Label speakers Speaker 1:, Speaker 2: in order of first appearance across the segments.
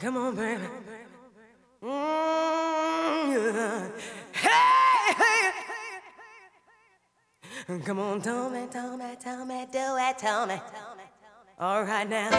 Speaker 1: Come on, baby. Mm, yeah. Hey, hey, hey. Come on, tell me, tell me, tell me, do it, tell me. All right now.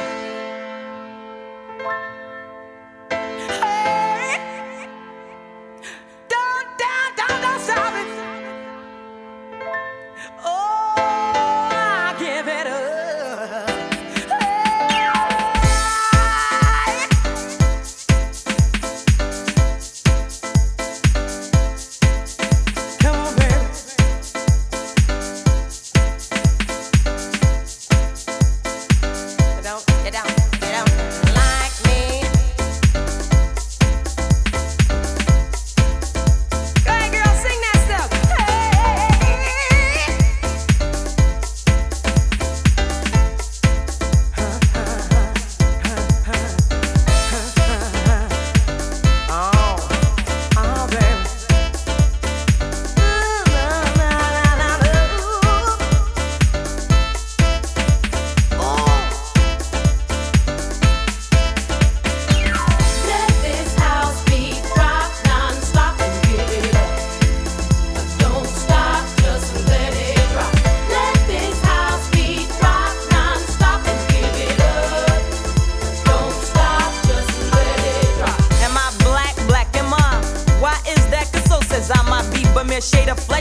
Speaker 1: shade of flame.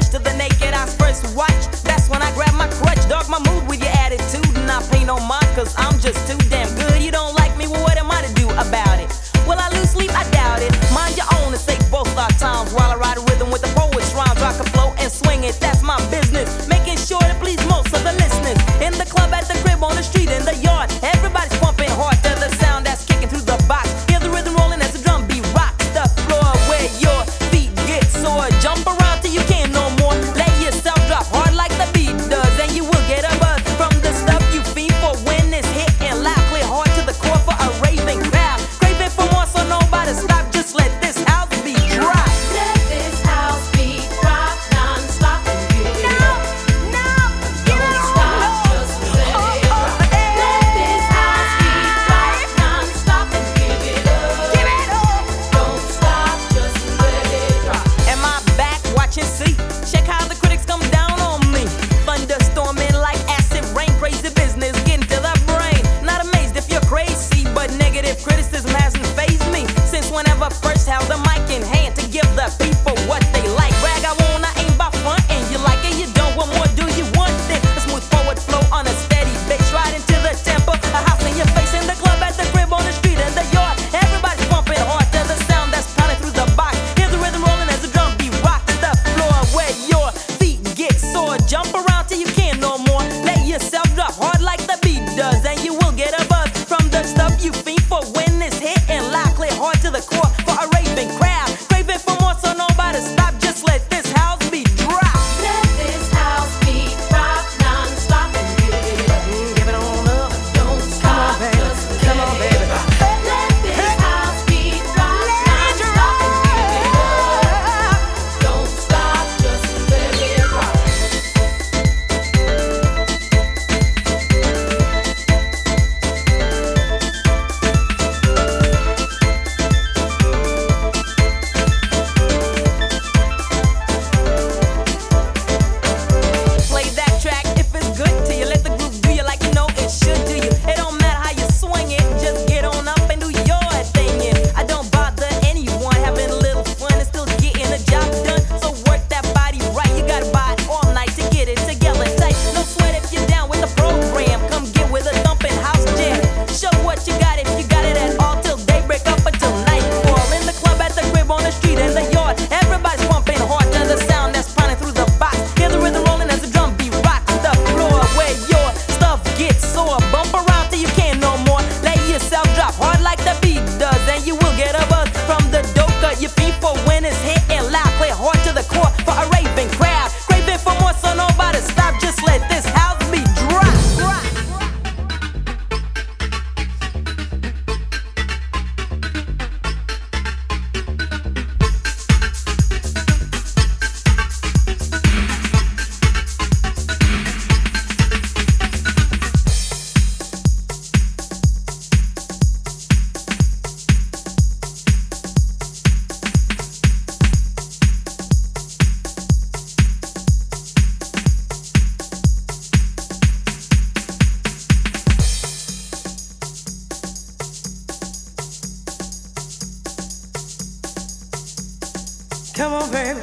Speaker 1: Come on, baby.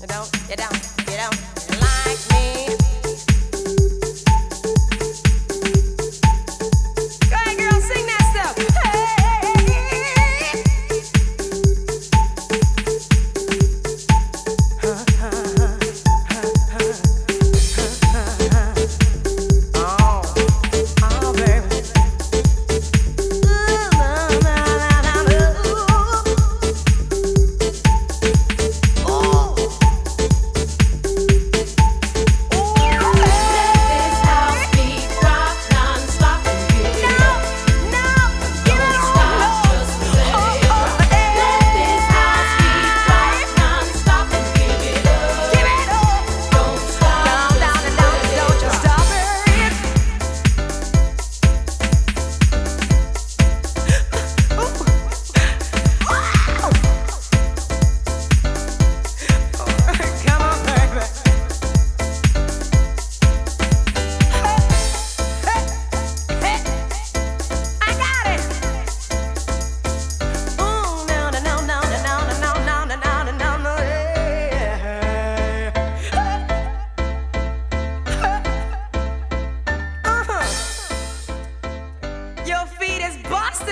Speaker 1: You don't, you don't, you don't like me.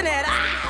Speaker 1: galera. Ah!